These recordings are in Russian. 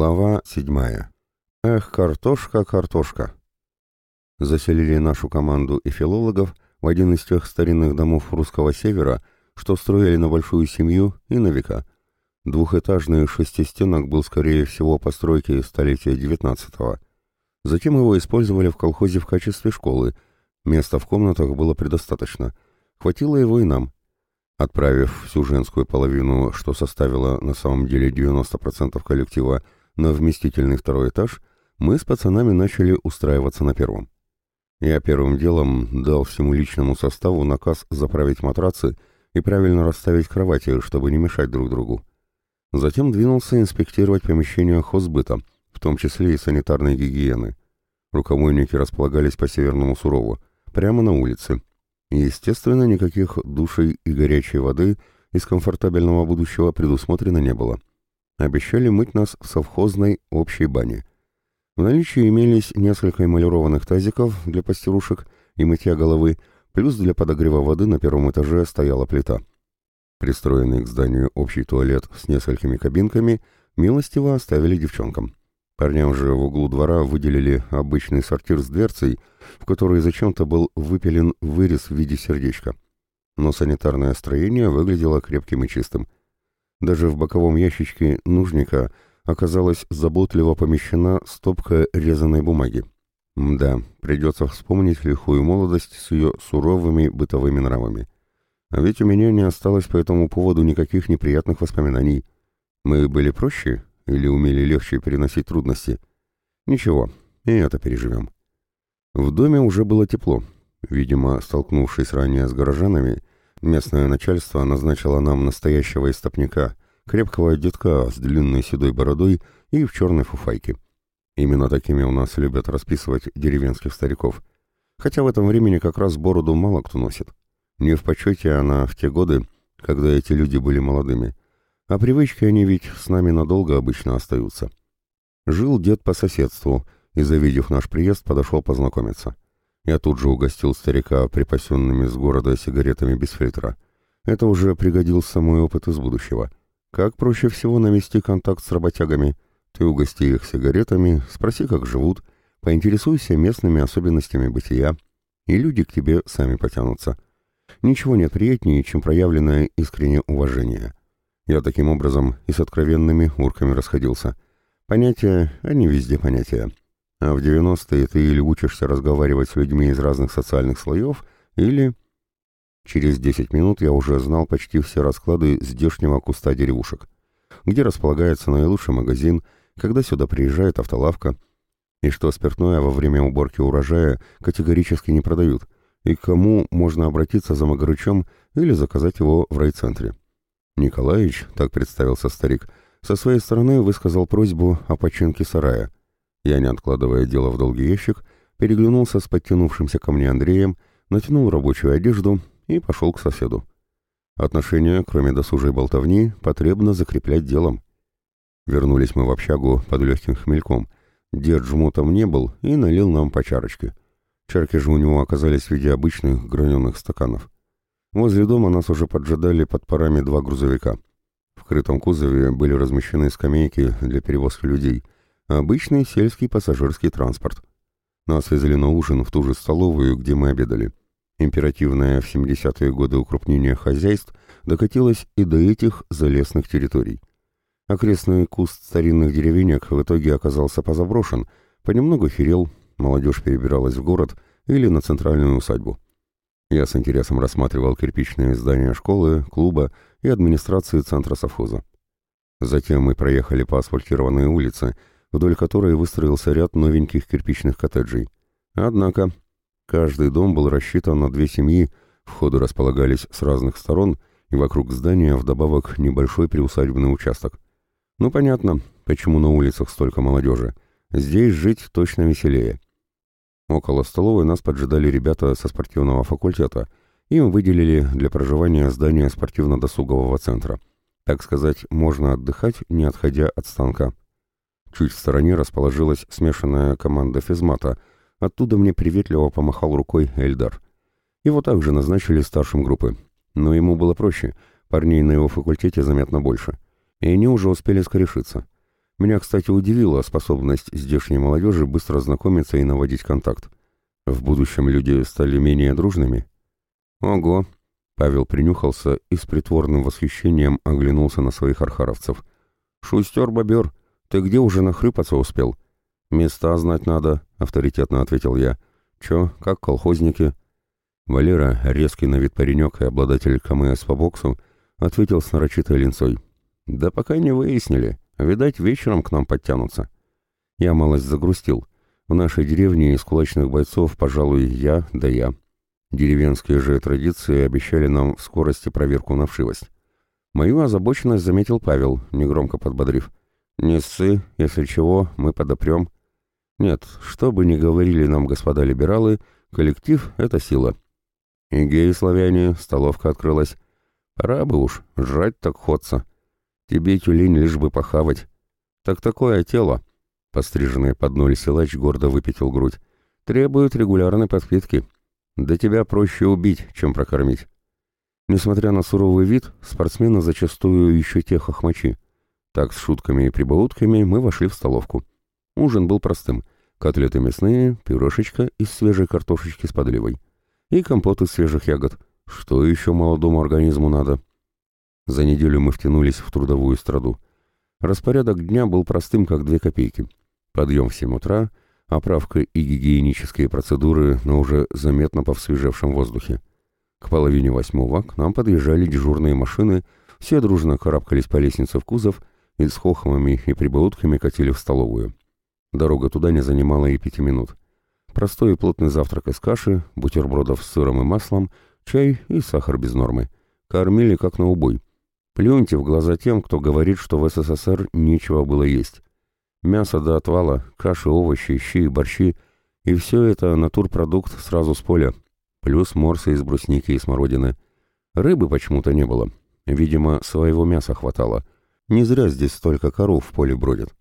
Глава седьмая. Эх, картошка, картошка. Заселили нашу команду и филологов в один из тех старинных домов русского севера, что строили на большую семью и на века. Двухэтажный шестистенок был, скорее всего, постройки столетия XIX. Затем его использовали в колхозе в качестве школы. Места в комнатах было предостаточно. Хватило его и нам. Отправив всю женскую половину, что составило на самом деле 90% коллектива, на вместительный второй этаж, мы с пацанами начали устраиваться на первом. Я первым делом дал всему личному составу наказ заправить матрацы и правильно расставить кровати, чтобы не мешать друг другу. Затем двинулся инспектировать помещения хозбыта, в том числе и санитарной гигиены. Рукомойники располагались по Северному Сурову, прямо на улице. естественно, никаких душей и горячей воды из комфортабельного будущего предусмотрено не было обещали мыть нас в совхозной общей бане. В наличии имелись несколько эмалированных тазиков для постирушек и мытья головы, плюс для подогрева воды на первом этаже стояла плита. Пристроенный к зданию общий туалет с несколькими кабинками милостиво оставили девчонкам. Парням же в углу двора выделили обычный сортир с дверцей, в который зачем-то был выпилен вырез в виде сердечка. Но санитарное строение выглядело крепким и чистым – даже в боковом ящичке нужника оказалась заботливо помещена стопка резаной бумаги. Да, придется вспомнить лихую молодость с ее суровыми бытовыми нравами. А ведь у меня не осталось по этому поводу никаких неприятных воспоминаний. Мы были проще или умели легче переносить трудности? Ничего, и это переживем. В доме уже было тепло. Видимо, столкнувшись ранее с горожанами, Местное начальство назначило нам настоящего истопника, крепкого детка с длинной седой бородой и в черной фуфайке. Именно такими у нас любят расписывать деревенских стариков. Хотя в этом времени как раз бороду мало кто носит. Не в почете она в те годы, когда эти люди были молодыми. А привычки они ведь с нами надолго обычно остаются. Жил дед по соседству и, завидев наш приезд, подошел познакомиться. Я тут же угостил старика припасенными с города сигаретами без фильтра. Это уже пригодился мой опыт из будущего. Как проще всего навести контакт с работягами? Ты угости их сигаретами, спроси, как живут, поинтересуйся местными особенностями бытия, и люди к тебе сами потянутся. Ничего нет приятнее, чем проявленное искреннее уважение. Я таким образом и с откровенными урками расходился. Понятия, они везде понятия. А в 90-е ты или учишься разговаривать с людьми из разных социальных слоев, или... Через 10 минут я уже знал почти все расклады здешнего куста деревушек. Где располагается наилучший магазин, когда сюда приезжает автолавка, и что спиртное во время уборки урожая категорически не продают, и к кому можно обратиться за магарычом или заказать его в райцентре. Николаевич, так представился старик, со своей стороны высказал просьбу о починке сарая — я, не откладывая дело в долгий ящик, переглянулся с подтянувшимся ко мне Андреем, натянул рабочую одежду и пошел к соседу. Отношения, кроме досужей болтовни, потребно закреплять делом. Вернулись мы в общагу под легким хмельком. Дед жмотом не был и налил нам по чарочке. Чарки же у него оказались в виде обычных граненых стаканов. Возле дома нас уже поджидали под парами два грузовика. В крытом кузове были размещены скамейки для перевозки людей — Обычный сельский пассажирский транспорт. Нас везли на ужин в ту же столовую, где мы обедали. Императивное в 70-е годы укрупнение хозяйств докатилось и до этих залесных территорий. Окрестный куст старинных деревенек в итоге оказался позаброшен, понемногу херел, молодежь перебиралась в город или на центральную усадьбу. Я с интересом рассматривал кирпичные здания школы, клуба и администрации центра совхоза. Затем мы проехали по асфальтированной улице, вдоль которой выстроился ряд новеньких кирпичных коттеджей. Однако каждый дом был рассчитан на две семьи, входы располагались с разных сторон, и вокруг здания вдобавок небольшой приусадебный участок. Ну понятно, почему на улицах столько молодежи. Здесь жить точно веселее. Около столовой нас поджидали ребята со спортивного факультета. Им выделили для проживания здание спортивно-досугового центра. Так сказать, можно отдыхать, не отходя от станка. Чуть в стороне расположилась смешанная команда физмата. Оттуда мне приветливо помахал рукой Эльдар. Его также назначили старшим группы. Но ему было проще, парней на его факультете заметно больше. И они уже успели скорешиться. Меня, кстати, удивила способность здешней молодежи быстро знакомиться и наводить контакт. В будущем люди стали менее дружными. Ого! Павел принюхался и с притворным восхищением оглянулся на своих архаровцев. «Шустер-бобер, ты где уже нахрюпаться успел?» «Места знать надо», — авторитетно ответил я. «Чё, как колхозники?» Валера, резкий на вид паренек и обладатель КМС по боксу, ответил с нарочитой линцой. «Да пока не выяснили. Видать, вечером к нам подтянутся». Я малость загрустил. В нашей деревне из кулачных бойцов, пожалуй, я да я. Деревенские же традиции обещали нам в скорости проверку на вшивость. Мою озабоченность заметил Павел, негромко подбодрив. «Не ссы, если чего, мы подопрем». Нет, что бы ни говорили нам господа либералы, коллектив — это сила. И геи-славяне, столовка открылась. Пора бы уж, жрать так ходца. Тебе, тюлень, лишь бы похавать. Так такое тело. Постриженный под ноль силач гордо выпятил грудь. Требует регулярной подпитки. Да тебя проще убить, чем прокормить. Несмотря на суровый вид, спортсмены зачастую еще те хохмачи. Так, с шутками и прибаутками мы вошли в столовку. Ужин был простым. Котлеты мясные, пюрешечка из свежей картошечки с подливой. И компот из свежих ягод. Что еще молодому организму надо? За неделю мы втянулись в трудовую страду. Распорядок дня был простым, как две копейки. Подъем в 7 утра, оправка и гигиенические процедуры на уже заметно повсвежевшем воздухе. К половине восьмого к нам подъезжали дежурные машины, все дружно карабкались по лестнице в кузов и с хохмами и прибаутками катили в столовую. Дорога туда не занимала и пяти минут. Простой и плотный завтрак из каши, бутербродов с сыром и маслом, чай и сахар без нормы. Кормили как на убой. Плюньте в глаза тем, кто говорит, что в СССР нечего было есть. Мясо до отвала, каши, овощи, щи и борщи. И все это натурпродукт сразу с поля. Плюс морсы из брусники и смородины. Рыбы почему-то не было. Видимо, своего мяса хватало. Не зря здесь столько коров в поле бродит.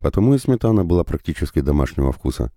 Потому и сметана была практически домашнего вкуса.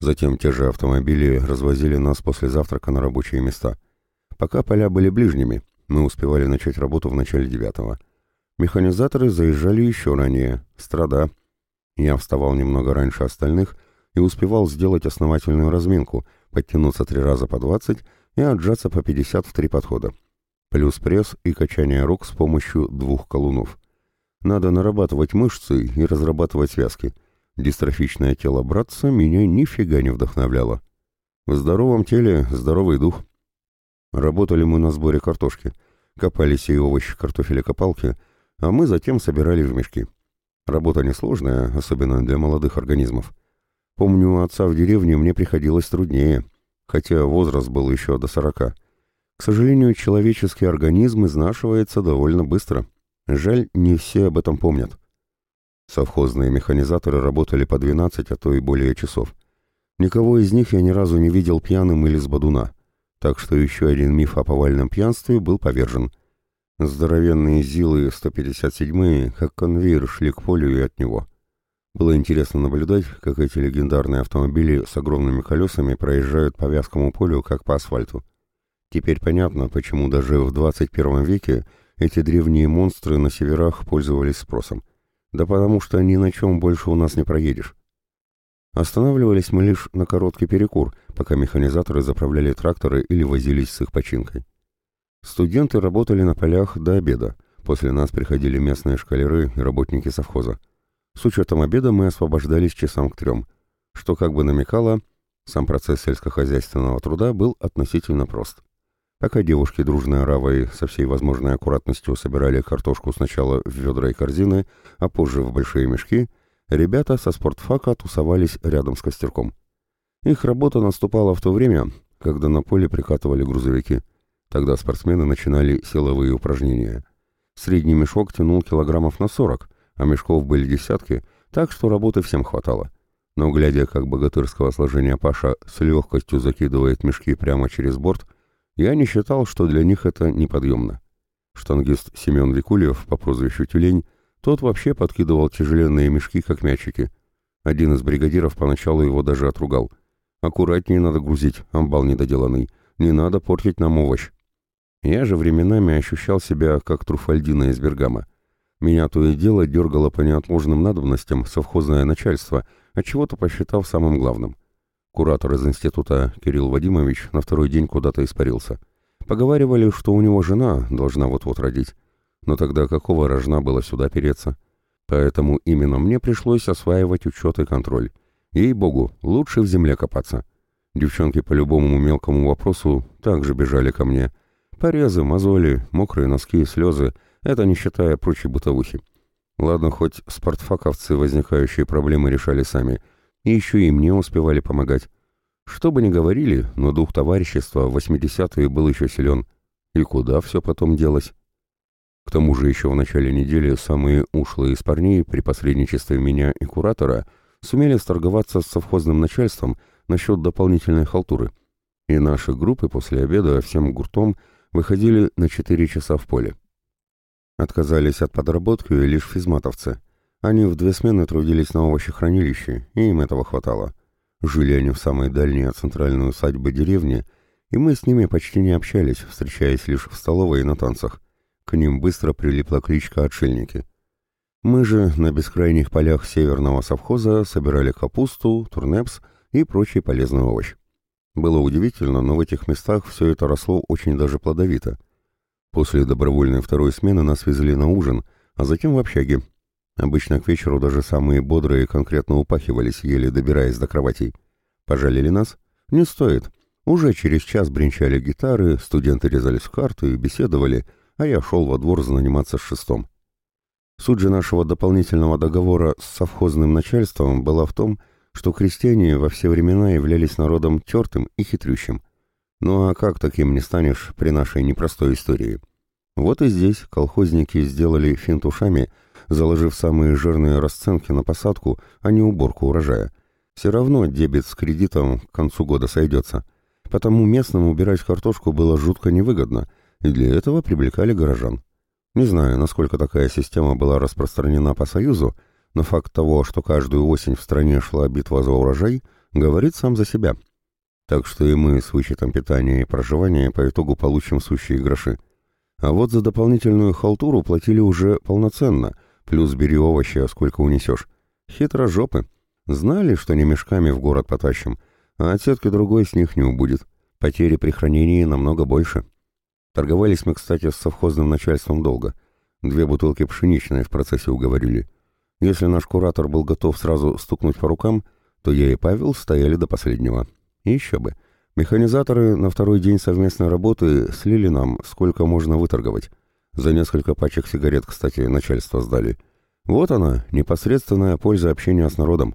Затем те же автомобили развозили нас после завтрака на рабочие места. Пока поля были ближними, мы успевали начать работу в начале девятого. Механизаторы заезжали еще ранее. Страда. Я вставал немного раньше остальных и успевал сделать основательную разминку, подтянуться три раза по двадцать и отжаться по пятьдесят в три подхода. Плюс пресс и качание рук с помощью двух колунов. Надо нарабатывать мышцы и разрабатывать связки. Дистрофичное тело братца меня нифига не вдохновляло. В здоровом теле здоровый дух. Работали мы на сборе картошки. Копали сей овощи картофеля-копалки, а мы затем собирали в мешки. Работа несложная, особенно для молодых организмов. Помню, у отца в деревне мне приходилось труднее, хотя возраст был еще до сорока. К сожалению, человеческий организм изнашивается довольно быстро. Жаль, не все об этом помнят. Совхозные механизаторы работали по 12, а то и более часов. Никого из них я ни разу не видел пьяным или с бодуна, так что еще один миф о повальном пьянстве был повержен. Здоровенные ЗИЛы 157-е, как конвейер, шли к полю и от него. Было интересно наблюдать, как эти легендарные автомобили с огромными колесами проезжают по вязкому полю, как по асфальту. Теперь понятно, почему даже в 21 веке эти древние монстры на северах пользовались спросом. Да потому что ни на чем больше у нас не проедешь. Останавливались мы лишь на короткий перекур, пока механизаторы заправляли тракторы или возились с их починкой. Студенты работали на полях до обеда. После нас приходили местные шкалеры и работники совхоза. С учетом обеда мы освобождались часам к трем, что как бы намекало, сам процесс сельскохозяйственного труда был относительно прост. Пока девушки дружной оравой со всей возможной аккуратностью собирали картошку сначала в ведра и корзины, а позже в большие мешки, ребята со спортфака тусовались рядом с костерком. Их работа наступала в то время, когда на поле прикатывали грузовики. Тогда спортсмены начинали силовые упражнения. Средний мешок тянул килограммов на 40, а мешков были десятки, так что работы всем хватало. Но глядя, как богатырского сложения Паша с легкостью закидывает мешки прямо через борт, я не считал, что для них это неподъемно. Штангист Семен Викульев по прозвищу Тюлень, тот вообще подкидывал тяжеленные мешки, как мячики. Один из бригадиров поначалу его даже отругал. «Аккуратнее надо грузить, амбал недоделанный. Не надо портить нам овощ». Я же временами ощущал себя, как Труфальдина из Бергама. Меня то и дело дергало по неотложным надобностям совхозное начальство, отчего-то посчитав самым главным. Куратор из института Кирилл Вадимович на второй день куда-то испарился. Поговаривали, что у него жена должна вот-вот родить. Но тогда какого рожна было сюда переться? Поэтому именно мне пришлось осваивать учет и контроль. Ей-богу, лучше в земле копаться. Девчонки по любому мелкому вопросу также бежали ко мне. Порезы, мозоли, мокрые носки слезы — это не считая прочей бытовухи. Ладно, хоть спортфаковцы возникающие проблемы решали сами, и еще и мне успевали помогать. Что бы ни говорили, но дух товарищества в 80-е был еще силен. И куда все потом делось? К тому же еще в начале недели самые ушлые из парней при посредничестве меня и куратора сумели сторговаться с совхозным начальством насчет дополнительной халтуры. И наши группы после обеда всем гуртом выходили на 4 часа в поле. Отказались от подработки лишь физматовцы. Они в две смены трудились на овощехранилище, и им этого хватало. Жили они в самой дальней от центральной усадьбы деревни, и мы с ними почти не общались, встречаясь лишь в столовой и на танцах. К ним быстро прилипла кличка «Отшельники». Мы же на бескрайних полях северного совхоза собирали капусту, турнепс и прочий полезный овощ. Было удивительно, но в этих местах все это росло очень даже плодовито. После добровольной второй смены нас везли на ужин, а затем в общаге. Обычно к вечеру даже самые бодрые конкретно упахивались, еле добираясь до кроватей. Пожалели нас? Не стоит. Уже через час бренчали гитары, студенты резались в карты и беседовали — а я шел во двор заниматься шестом. Суть же нашего дополнительного договора с совхозным начальством была в том, что крестьяне во все времена являлись народом тертым и хитрющим. Ну а как таким не станешь при нашей непростой истории? Вот и здесь колхозники сделали финт ушами, заложив самые жирные расценки на посадку, а не уборку урожая. Все равно дебет с кредитом к концу года сойдется. Потому местным убирать картошку было жутко невыгодно – и для этого привлекали горожан. Не знаю, насколько такая система была распространена по Союзу, но факт того, что каждую осень в стране шла битва за урожай, говорит сам за себя. Так что и мы с вычетом питания и проживания по итогу получим сущие гроши. А вот за дополнительную халтуру платили уже полноценно, плюс бери овощи, а сколько унесешь. Хитро жопы. Знали, что не мешками в город потащим, а отсетки другой с них не убудет. Потери при хранении намного больше. Торговались мы, кстати, с совхозным начальством долго. Две бутылки пшеничной в процессе уговорили. Если наш куратор был готов сразу стукнуть по рукам, то я и Павел стояли до последнего. И еще бы. Механизаторы на второй день совместной работы слили нам, сколько можно выторговать. За несколько пачек сигарет, кстати, начальство сдали. Вот она, непосредственная польза общения с народом.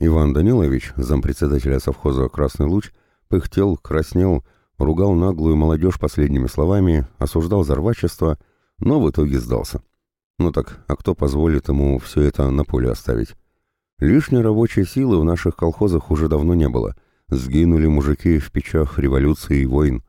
Иван Данилович, зампредседателя совхоза «Красный луч», пыхтел, краснел, ругал наглую молодежь последними словами, осуждал за рвачество, но в итоге сдался. Ну так, а кто позволит ему все это на поле оставить? Лишней рабочей силы в наших колхозах уже давно не было. Сгинули мужики в печах революции и войн.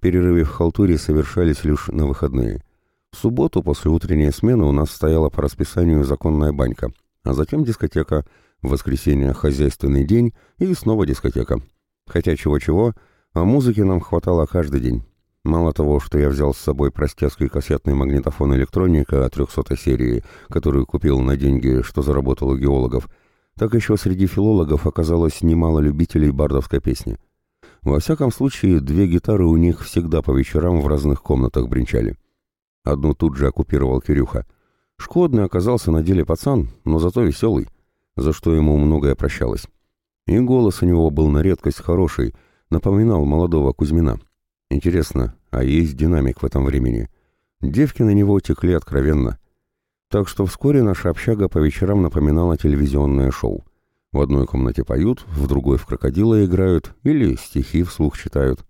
Перерывы в халтуре совершались лишь на выходные. В субботу после утренней смены у нас стояла по расписанию законная банька, а затем дискотека, в воскресенье хозяйственный день и снова дискотека. Хотя чего-чего, а музыки нам хватало каждый день. Мало того, что я взял с собой простецкий кассетный магнитофон электроника 300 серии, который купил на деньги, что заработал у геологов, так еще среди филологов оказалось немало любителей бардовской песни. Во всяком случае, две гитары у них всегда по вечерам в разных комнатах бренчали. Одну тут же оккупировал Кирюха. Шкодный оказался на деле пацан, но зато веселый, за что ему многое прощалось. И голос у него был на редкость хороший — напоминал молодого Кузьмина. Интересно, а есть динамик в этом времени? Девки на него текли откровенно. Так что вскоре наша общага по вечерам напоминала телевизионное шоу. В одной комнате поют, в другой в крокодила играют или стихи вслух читают.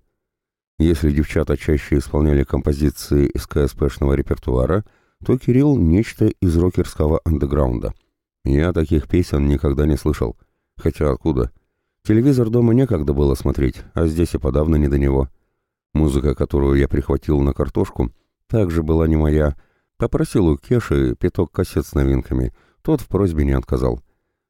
Если девчата чаще исполняли композиции из КСПшного репертуара, то Кирилл — нечто из рокерского андеграунда. Я таких песен никогда не слышал. Хотя откуда? — Телевизор дома некогда было смотреть, а здесь и подавно не до него. Музыка, которую я прихватил на картошку, также была не моя. Попросил у Кеши пяток кассет с новинками. Тот в просьбе не отказал.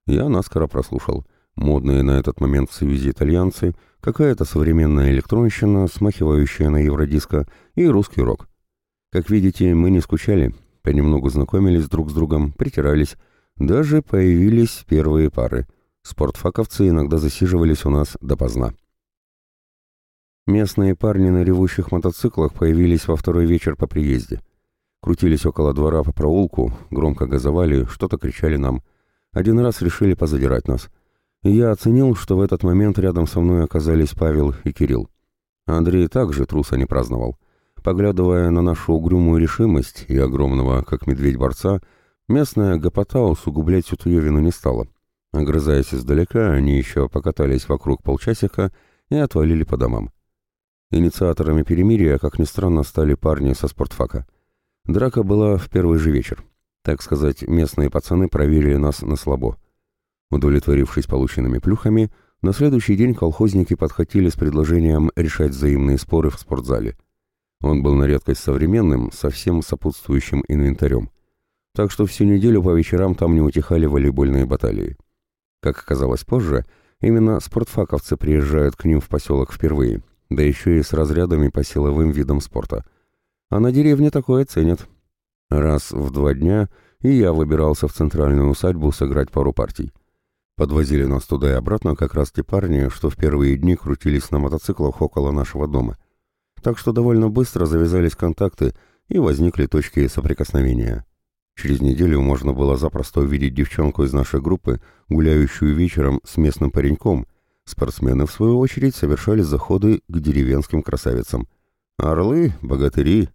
Я наскоро прослушал. Модные на этот момент в Союзе итальянцы, какая-то современная электронщина, смахивающая на евродиско, и русский рок. Как видите, мы не скучали. Понемногу знакомились друг с другом, притирались, даже появились первые пары. Спортфаковцы иногда засиживались у нас допоздна. Местные парни на ревущих мотоциклах появились во второй вечер по приезде. Крутились около двора по проулку, громко газовали, что-то кричали нам. Один раз решили позадирать нас. И я оценил, что в этот момент рядом со мной оказались Павел и Кирилл. Андрей также труса не праздновал. Поглядывая на нашу угрюмую решимость и огромного, как медведь, борца, местная гопота усугублять эту вину не стала. Огрызаясь издалека, они еще покатались вокруг полчасика и отвалили по домам. Инициаторами перемирия, как ни странно, стали парни со спортфака. Драка была в первый же вечер. Так сказать, местные пацаны проверили нас на слабо. Удовлетворившись полученными плюхами, на следующий день колхозники подхватили с предложением решать взаимные споры в спортзале. Он был на редкость современным, со всем сопутствующим инвентарем. Так что всю неделю по вечерам там не утихали волейбольные баталии. Как оказалось позже, именно спортфаковцы приезжают к ним в поселок впервые, да еще и с разрядами по силовым видам спорта. А на деревне такое ценят. Раз в два дня и я выбирался в центральную усадьбу сыграть пару партий. Подвозили нас туда и обратно как раз те парни, что в первые дни крутились на мотоциклах около нашего дома. Так что довольно быстро завязались контакты и возникли точки соприкосновения. Через неделю можно было запросто увидеть девчонку из нашей группы, гуляющую вечером с местным пареньком, Спортсмены, в свою очередь, совершали заходы к деревенским красавицам. Орлы, богатыри,